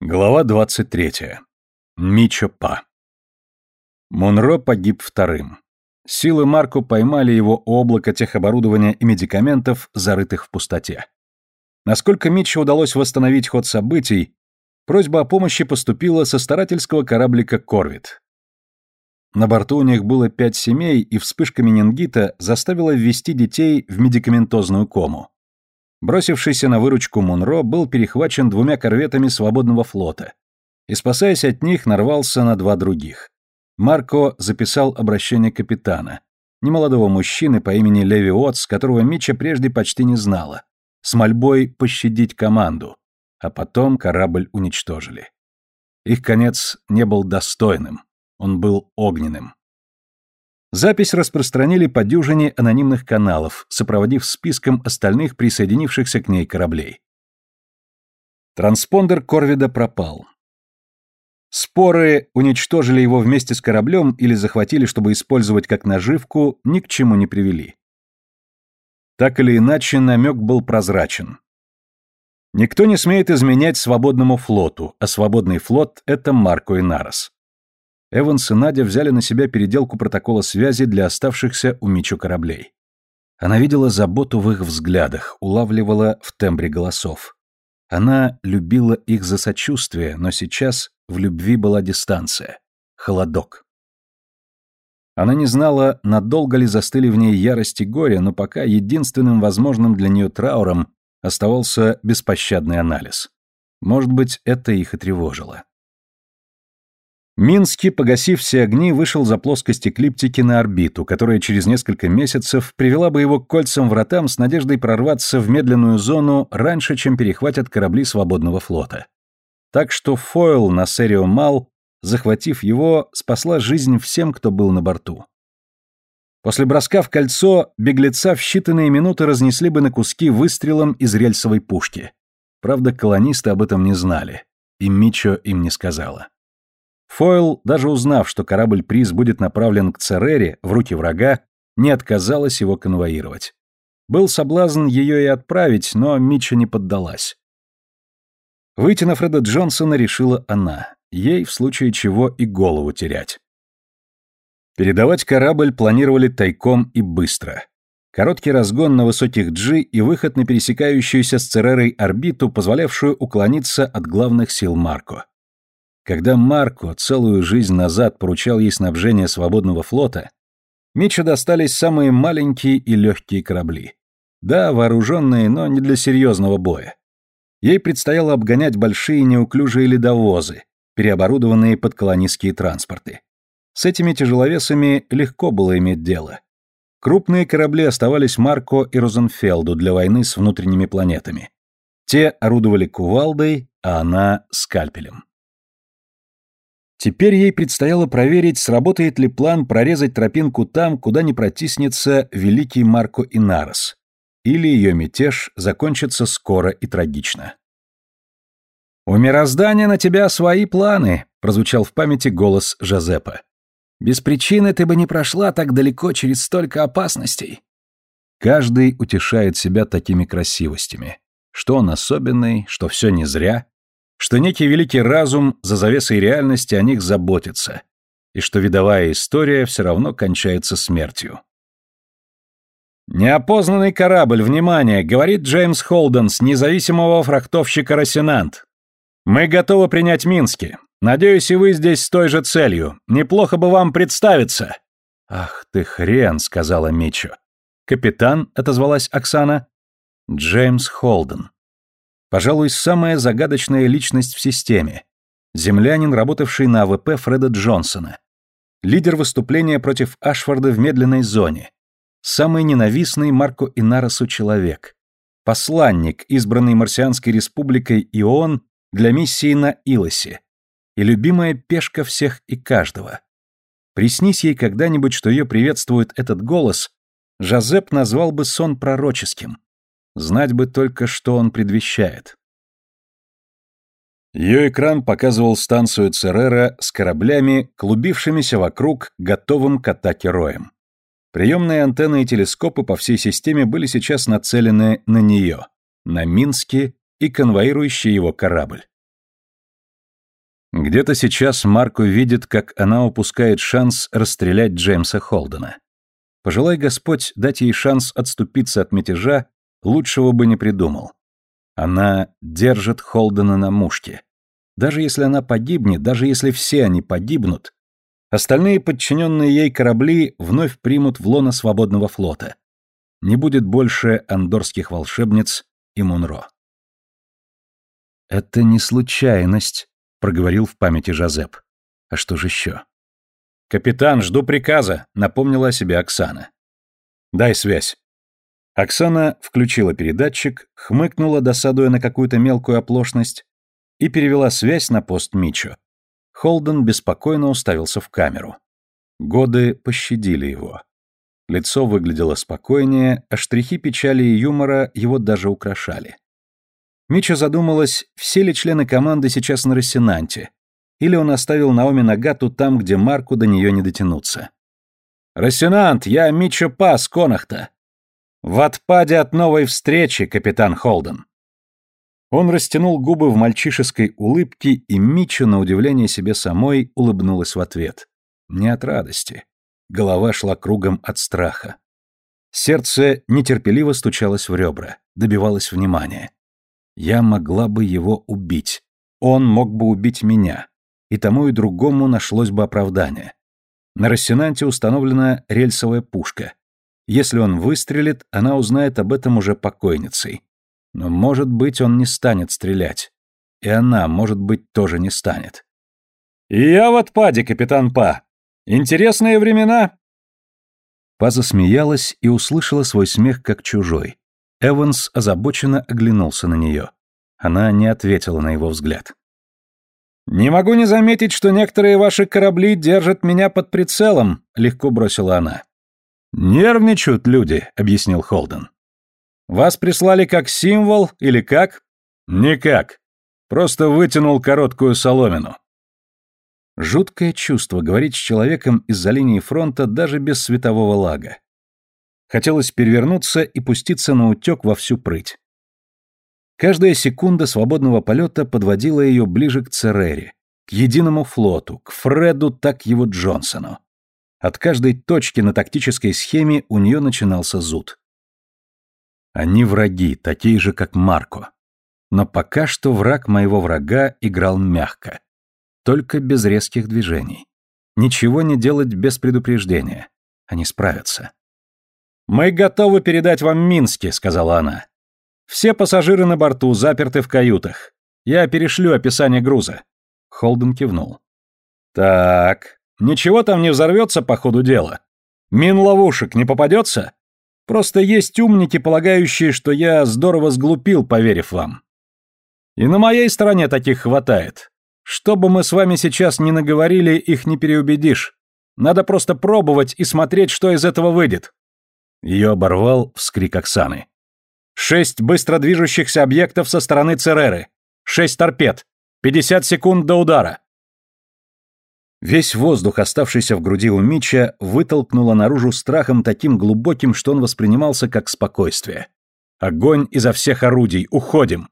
Глава 23. Мичо Па. Монро погиб вторым. Силы Марко поймали его облако техоборудования и медикаментов, зарытых в пустоте. Насколько Митчу удалось восстановить ход событий, просьба о помощи поступила со старательского кораблика «Корвит». На борту у них было пять семей, и вспышка менингита заставила ввести детей в медикаментозную кому. Бросившийся на выручку Мунро был перехвачен двумя корветами свободного флота и, спасаясь от них, нарвался на два других. Марко записал обращение капитана, немолодого мужчины по имени Леви Отс, которого Мича прежде почти не знала, с мольбой пощадить команду, а потом корабль уничтожили. Их конец не был достойным, он был огненным. Запись распространили по дюжине анонимных каналов, сопроводив списком остальных присоединившихся к ней кораблей. Транспондер Корвида пропал. Споры уничтожили его вместе с кораблем или захватили, чтобы использовать как наживку, ни к чему не привели. Так или иначе, намек был прозрачен. Никто не смеет изменять свободному флоту, а свободный флот — это Марко и Нарос. Эванс и Надя взяли на себя переделку протокола связи для оставшихся у Мичу кораблей. Она видела заботу в их взглядах, улавливала в тембре голосов. Она любила их за сочувствие, но сейчас в любви была дистанция, холодок. Она не знала, надолго ли застыли в ней ярость и горе, но пока единственным возможным для нее трауром оставался беспощадный анализ. Может быть, это их и тревожило. Минский, погасив все огни, вышел за плоскость эклиптики на орбиту, которая через несколько месяцев привела бы его к кольцам-вратам с надеждой прорваться в медленную зону раньше, чем перехватят корабли свободного флота. Так что Фойл на Серио Мал, захватив его, спасла жизнь всем, кто был на борту. После броска в кольцо беглеца в считанные минуты разнесли бы на куски выстрелом из рельсовой пушки. Правда, колонисты об этом не знали, и Мичо им не сказала. Фойл, даже узнав, что корабль-приз будет направлен к Церере, в руки врага, не отказалась его конвоировать. Был соблазн ее и отправить, но Митча не поддалась. Выйти на Фреда Джонсона решила она, ей в случае чего и голову терять. Передавать корабль планировали тайком и быстро. Короткий разгон на высоких G и выход на пересекающуюся с Церерой орбиту, позволявшую уклониться от главных сил Марко. Когда Марко целую жизнь назад поручал ей снабжение свободного флота, Митчу достались самые маленькие и легкие корабли. Да, вооруженные, но не для серьезного боя. Ей предстояло обгонять большие неуклюжие ледовозы, переоборудованные под колонистские транспорты. С этими тяжеловесами легко было иметь дело. Крупные корабли оставались Марко и Розенфелду для войны с внутренними планетами. Те орудовали кувалдой, а она — скальпелем. Теперь ей предстояло проверить, сработает ли план прорезать тропинку там, куда не протиснется великий Марко Инарос, или ее мятеж закончится скоро и трагично. «У мироздания на тебя свои планы», — прозвучал в памяти голос Жозепа. «Без причины ты бы не прошла так далеко через столько опасностей». Каждый утешает себя такими красивостями. Что он особенный, что все не зря что некий великий разум за завесой реальности о них заботится, и что видовая история все равно кончается смертью. «Неопознанный корабль, внимание!» — говорит Джеймс Холден с независимого фрахтовщика «Росинант». «Мы готовы принять Мински. Надеюсь, и вы здесь с той же целью. Неплохо бы вам представиться». «Ах ты хрен!» — сказала Мичо. «Капитан», — отозвалась Оксана. «Джеймс Холден». Пожалуй, самая загадочная личность в системе. Землянин, работавший на АВП Фреда Джонсона. Лидер выступления против Ашфорда в медленной зоне. Самый ненавистный Марко Инаросу человек. Посланник, избранный Марсианской республикой Ион для миссии на Илосе. И любимая пешка всех и каждого. Приснись ей когда-нибудь, что ее приветствует этот голос, Жозеп назвал бы сон пророческим. Знать бы только, что он предвещает. Ее экран показывал станцию Церера с кораблями, клубившимися вокруг, готовым к атаке роем. Приемные антенны и телескопы по всей системе были сейчас нацелены на нее, на Минске и конвоирующий его корабль. Где-то сейчас Марко видит, как она упускает шанс расстрелять Джеймса Холдена. Пожелай Господь дать ей шанс отступиться от мятежа, лучшего бы не придумал. Она держит Холдена на мушке. Даже если она погибнет, даже если все они погибнут, остальные подчиненные ей корабли вновь примут в лоно свободного флота. Не будет больше андорских волшебниц и Мунро. «Это не случайность», — проговорил в памяти Жозеп. «А что же еще?» «Капитан, жду приказа», — напомнила о себе Оксана. «Дай связь». Оксана включила передатчик, хмыкнула, досадуя на какую-то мелкую оплошность, и перевела связь на пост Мичо. Холден беспокойно уставился в камеру. Годы пощадили его. Лицо выглядело спокойнее, а штрихи печали и юмора его даже украшали. Мича задумалась, все ли члены команды сейчас на Рассенанте, или он оставил Наоми Нагату там, где Марку до нее не дотянуться. «Рассенант, я Мичо Пас, Конахта. В отпаде от новой встречи, капитан Холден». Он растянул губы в мальчишеской улыбке, и Мичо, на удивление себе самой, улыбнулась в ответ. Не от радости. Голова шла кругом от страха. Сердце нетерпеливо стучалось в ребра, добивалось внимания. Я могла бы его убить. Он мог бы убить меня. И тому и другому нашлось бы оправдание. На Рассенанте установлена рельсовая пушка. Если он выстрелит, она узнает об этом уже покойницей. Но, может быть, он не станет стрелять. И она, может быть, тоже не станет. «Я в отпаде, капитан Па. Интересные времена!» Па засмеялась и услышала свой смех как чужой. Эванс озабоченно оглянулся на нее. Она не ответила на его взгляд. «Не могу не заметить, что некоторые ваши корабли держат меня под прицелом», — легко бросила она. «Нервничают люди», — объяснил Холден. «Вас прислали как символ или как?» «Никак. Просто вытянул короткую соломину». Жуткое чувство говорить с человеком из-за линии фронта даже без светового лага. Хотелось перевернуться и пуститься на утек во всю прыть. Каждая секунда свободного полета подводила ее ближе к Церере, к единому флоту, к Фреду, так его Джонсону. От каждой точки на тактической схеме у нее начинался зуд. Они враги, такие же, как Марко. Но пока что враг моего врага играл мягко. Только без резких движений. Ничего не делать без предупреждения. Они справятся. «Мы готовы передать вам Мински», — сказала она. «Все пассажиры на борту заперты в каютах. Я перешлю описание груза». Холден кивнул. «Так, ничего там не взорвется по ходу дела? Мин-ловушек не попадется? Просто есть умники, полагающие, что я здорово сглупил, поверив вам. И на моей стороне таких хватает. Что бы мы с вами сейчас ни наговорили, их не переубедишь. Надо просто пробовать и смотреть, что из этого выйдет. Ее оборвал вскрик Оксаны. «Шесть быстро движущихся объектов со стороны Цереры. Шесть торпед. Пятьдесят секунд до удара». Весь воздух, оставшийся в груди у Мича, вытолкнуло наружу страхом таким глубоким, что он воспринимался как спокойствие. «Огонь изо всех орудий! Уходим!»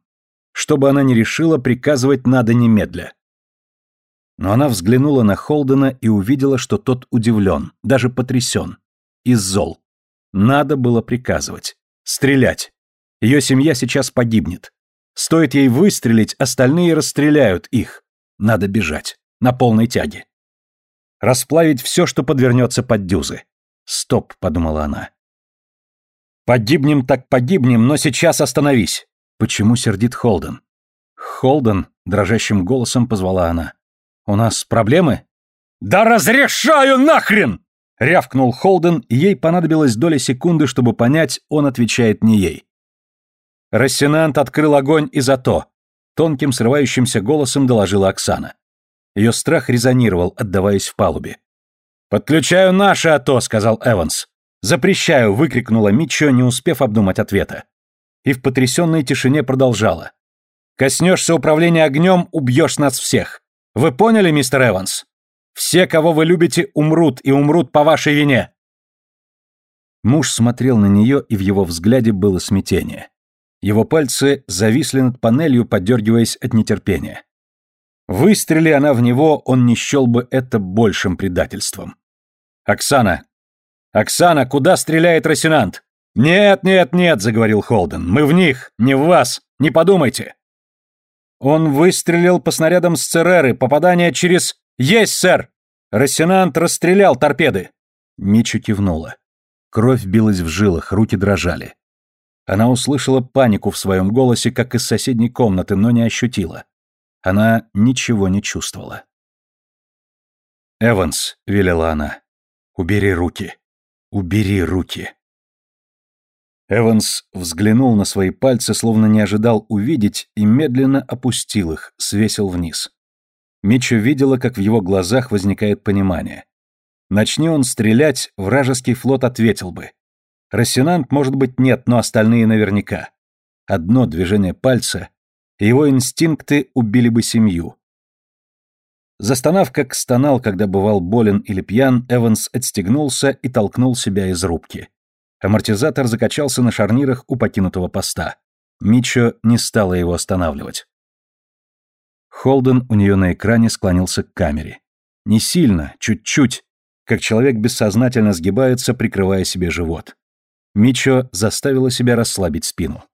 Что бы она ни решила, приказывать надо немедля. Но она взглянула на Холдена и увидела, что тот удивлен, даже потрясен. И зол. Надо было приказывать. Стрелять. Ее семья сейчас погибнет. Стоит ей выстрелить, остальные расстреляют их. Надо бежать. На полной тяге. Расплавить все, что подвернется под дюзы. «Стоп», — подумала она. «Погибнем так погибнем, но сейчас остановись». Почему сердит Холден? «Холден», — дрожащим голосом позвала она. «У нас проблемы?» «Да разрешаю нахрен!» Рявкнул Холден, и ей понадобилось доля секунды, чтобы понять, он отвечает не ей. Рассенант открыл огонь и за то. Тонким срывающимся голосом доложила Оксана. Ее страх резонировал, отдаваясь в палубе. «Подключаю наше АТО», — сказал Эванс. «Запрещаю», — выкрикнула Митчо, не успев обдумать ответа. И в потрясенной тишине продолжала. «Коснешься управления огнем, убьешь нас всех. Вы поняли, мистер Эванс?» Все, кого вы любите, умрут, и умрут по вашей вине!» Муж смотрел на нее, и в его взгляде было смятение. Его пальцы зависли над панелью, подергиваясь от нетерпения. Выстрели она в него, он не счел бы это большим предательством. «Оксана! Оксана, куда стреляет Росинант?» «Нет, нет, нет», — заговорил Холден, — «мы в них, не в вас, не подумайте». Он выстрелил по снарядам с Цереры, попадание через... «Есть, сэр!» Рассенант расстрелял торпеды. Мичу кивнула. Кровь билась в жилах, руки дрожали. Она услышала панику в своем голосе, как из соседней комнаты, но не ощутила. Она ничего не чувствовала. «Эванс», — велела она, — «убери руки. Убери руки». Эванс взглянул на свои пальцы, словно не ожидал увидеть, и медленно опустил их, свесил вниз. Митча видела, как в его глазах возникает понимание. Начни он стрелять, вражеский флот ответил бы. Рассенант, может быть, нет, но остальные наверняка. Одно движение пальца, его инстинкты убили бы семью. Застонав, как стонал, когда бывал болен или пьян, Эванс отстегнулся и толкнул себя из рубки. Амортизатор закачался на шарнирах у покинутого поста. Мичо не стала его останавливать. Холден у нее на экране склонился к камере. Не сильно, чуть-чуть, как человек бессознательно сгибается, прикрывая себе живот. Мичо заставила себя расслабить спину.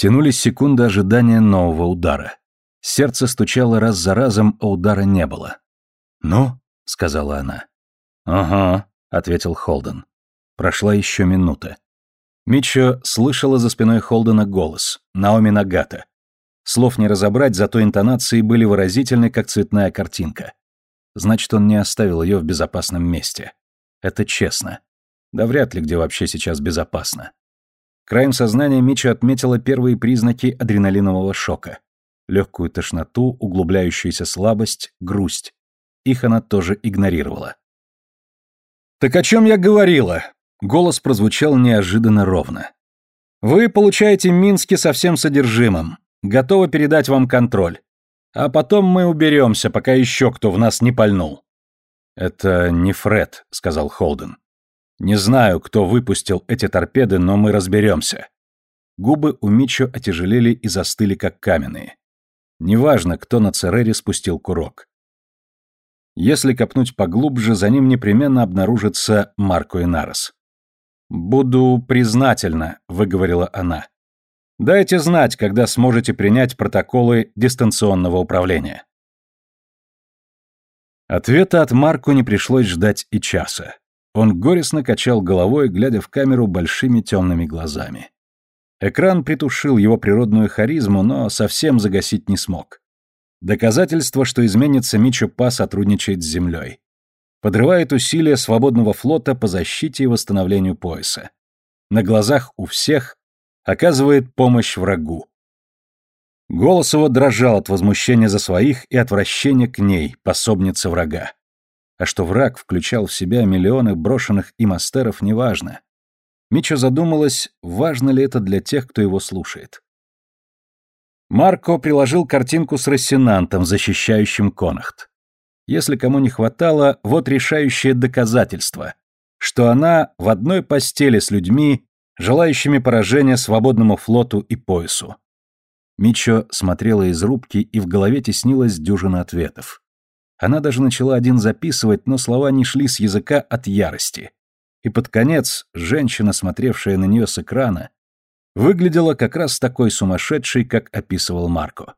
Тянулись секунды ожидания нового удара. Сердце стучало раз за разом, а удара не было. «Ну?» — сказала она. «Ага», — ответил Холден. Прошла еще минута. Мичо слышала за спиной Холдена голос. Наоми Нагата. Слов не разобрать, зато интонации были выразительны, как цветная картинка. Значит, он не оставил ее в безопасном месте. Это честно. Да вряд ли где вообще сейчас безопасно. Краем сознания Мичо отметила первые признаки адреналинового шока. Легкую тошноту, углубляющуюся слабость, грусть. Их она тоже игнорировала. «Так о чем я говорила?» Голос прозвучал неожиданно ровно. «Вы получаете Мински со всем содержимым. Готовы передать вам контроль. А потом мы уберемся, пока еще кто в нас не пальнул». «Это не Фред», — сказал Холден. «Не знаю, кто выпустил эти торпеды, но мы разберемся». Губы у Мичо отяжелели и застыли, как каменные. Неважно, кто на Церере спустил курок. Если копнуть поглубже, за ним непременно обнаружится Марко Инарос. «Буду признательна», — выговорила она. «Дайте знать, когда сможете принять протоколы дистанционного управления». Ответа от Марку не пришлось ждать и часа. Он горестно качал головой, глядя в камеру большими темными глазами. Экран притушил его природную харизму, но совсем загасить не смог. Доказательство, что изменится Мичо Па сотрудничает с Землей подрывает усилия свободного флота по защите и восстановлению пояса. На глазах у всех оказывает помощь врагу. Голос его дрожал от возмущения за своих и отвращения к ней, пособнице врага. А что враг включал в себя миллионы брошенных им астеров, неважно. Мичо задумалась, важно ли это для тех, кто его слушает. Марко приложил картинку с Рассенантом, защищающим Конахт. Если кому не хватало, вот решающее доказательство, что она в одной постели с людьми, желающими поражения свободному флоту и поясу. Мичо смотрела из рубки, и в голове теснилась дюжина ответов. Она даже начала один записывать, но слова не шли с языка от ярости. И под конец женщина, смотревшая на нее с экрана, выглядела как раз такой сумасшедшей, как описывал Марко.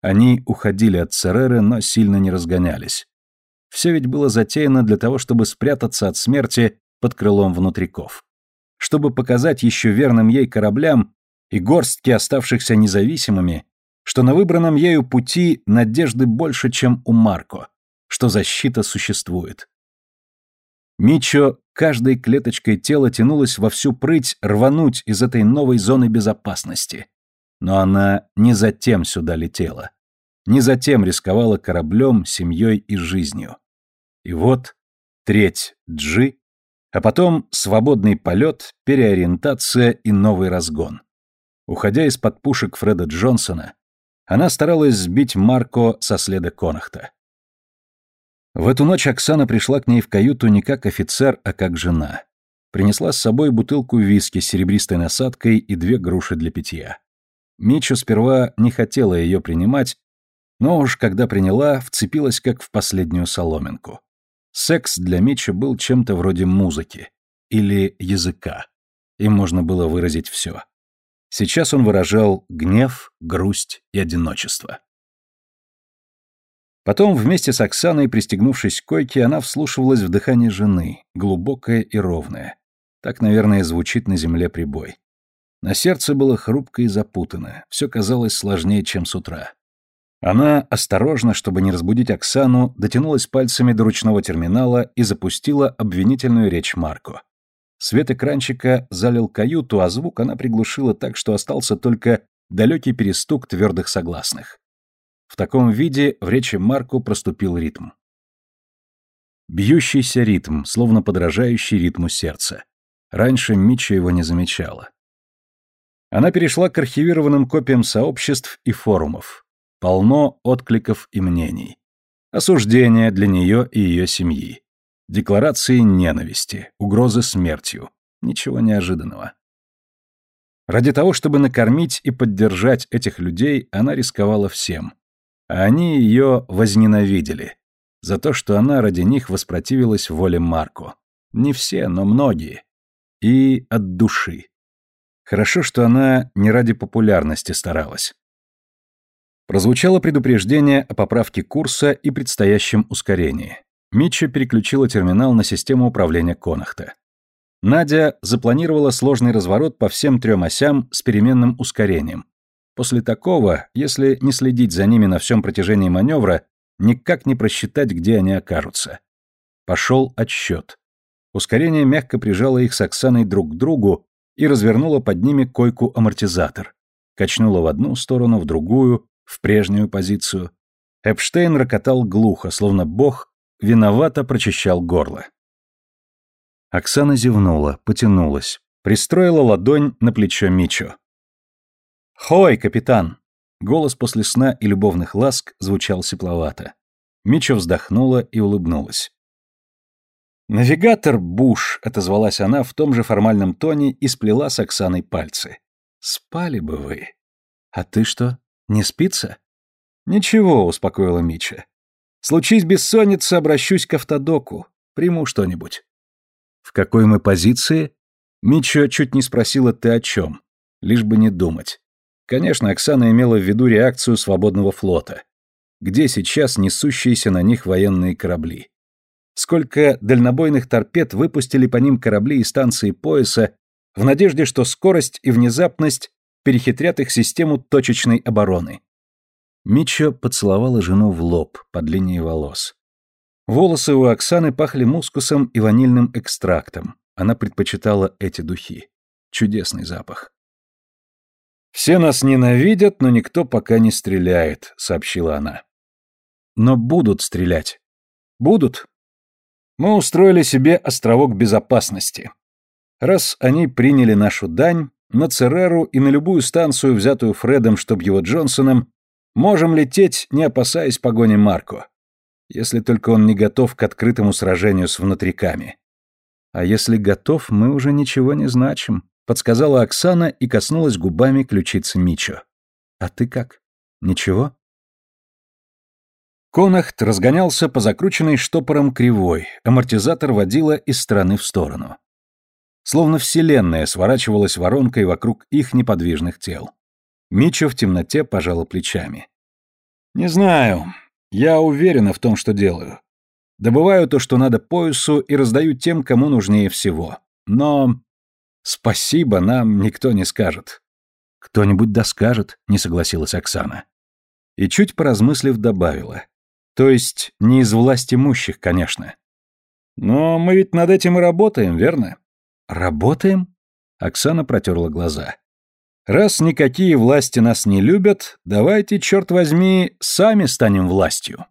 Они уходили от Цереры, но сильно не разгонялись. Все ведь было затеяно для того, чтобы спрятаться от смерти под крылом внутриков. Чтобы показать еще верным ей кораблям и горстке оставшихся независимыми, что на выбранном ею пути надежды больше, чем у Марко, что защита существует. Мичо каждой клеточкой тела тянулась во всю прыть рвануть из этой новой зоны безопасности. Но она не затем сюда летела. Не затем рисковала кораблем, семьей и жизнью. И вот треть Джи, а потом свободный полет, переориентация и новый разгон. Уходя из-под пушек Фреда Джонсона, она старалась сбить Марко со следа Конахта. В эту ночь Оксана пришла к ней в каюту не как офицер, а как жена. Принесла с собой бутылку виски с серебристой насадкой и две груши для питья. Мичу сперва не хотела ее принимать, Но уж когда приняла, вцепилась как в последнюю соломинку. Секс для Митча был чем-то вроде музыки или языка. Им можно было выразить все. Сейчас он выражал гнев, грусть и одиночество. Потом вместе с Оксаной, пристегнувшись к койке, она вслушивалась в дыхание жены, глубокое и ровное. Так, наверное, звучит на земле прибой. На сердце было хрупко и запутано, все казалось сложнее, чем с утра. Она, осторожно, чтобы не разбудить Оксану, дотянулась пальцами до ручного терминала и запустила обвинительную речь Марко. Свет экранчика залил каюту, а звук она приглушила так, что остался только далекий перестук твердых согласных. В таком виде в речи Марку проступил ритм. Бьющийся ритм, словно подражающий ритму сердца. Раньше Митча его не замечала. Она перешла к архивированным копиям сообществ и форумов. Полно откликов и мнений. Осуждения для нее и ее семьи. Декларации ненависти, угрозы смертью. Ничего неожиданного. Ради того, чтобы накормить и поддержать этих людей, она рисковала всем. А они ее возненавидели. За то, что она ради них воспротивилась воле Марко. Не все, но многие. И от души. Хорошо, что она не ради популярности старалась. Прозвучало предупреждение о поправке курса и предстоящем ускорении. Митча переключила терминал на систему управления Конахта. Надя запланировала сложный разворот по всем трем осям с переменным ускорением. После такого, если не следить за ними на всем протяжении маневра, никак не просчитать, где они окажутся. Пошел отсчет. Ускорение мягко прижало их с Оксаной друг к другу и развернуло под ними койку-амортизатор. Качнуло в одну сторону, в другую, в прежнюю позицию. Эпштейн рокотал глухо, словно бог виновато прочищал горло. Оксана зевнула, потянулась, пристроила ладонь на плечо Мичо. «Хой, капитан!» Голос после сна и любовных ласк звучал сепловато. Мичо вздохнула и улыбнулась. «Навигатор Буш», — отозвалась она в том же формальном тоне и сплела с Оксаной пальцы. «Спали бы вы». «А ты что, не спится?» «Ничего», — успокоила Мича. Случись бессонница, обращусь к автодоку. Приму что-нибудь. В какой мы позиции? Мичо чуть не спросила ты о чем. Лишь бы не думать. Конечно, Оксана имела в виду реакцию свободного флота. Где сейчас несущиеся на них военные корабли? Сколько дальнобойных торпед выпустили по ним корабли и станции пояса в надежде, что скорость и внезапность перехитрят их систему точечной обороны. Митчо поцеловала жену в лоб под линией волос. Волосы у Оксаны пахли мускусом и ванильным экстрактом. Она предпочитала эти духи. Чудесный запах. «Все нас ненавидят, но никто пока не стреляет», — сообщила она. «Но будут стрелять. Будут. Мы устроили себе островок безопасности. Раз они приняли нашу дань, на Цереру и на любую станцию, взятую Фредом, чтоб его Джонсоном, Можем лететь, не опасаясь погони Марко. Если только он не готов к открытому сражению с внутриками. А если готов, мы уже ничего не значим, подсказала Оксана и коснулась губами ключицы Мичо. А ты как? Ничего? Конахт разгонялся по закрученной штопором кривой, амортизатор водила из стороны в сторону. Словно вселенная сворачивалась воронкой вокруг их неподвижных тел. Мичо в темноте пожала плечами. «Не знаю. Я уверена в том, что делаю. Добываю то, что надо поясу, и раздаю тем, кому нужнее всего. Но спасибо нам никто не скажет». «Кто-нибудь да скажет», — не согласилась Оксана. И чуть поразмыслив добавила. «То есть не из власти имущих, конечно». «Но мы ведь над этим и работаем, верно?» «Работаем?» Оксана протерла глаза. Раз никакие власти нас не любят, давайте, черт возьми, сами станем властью.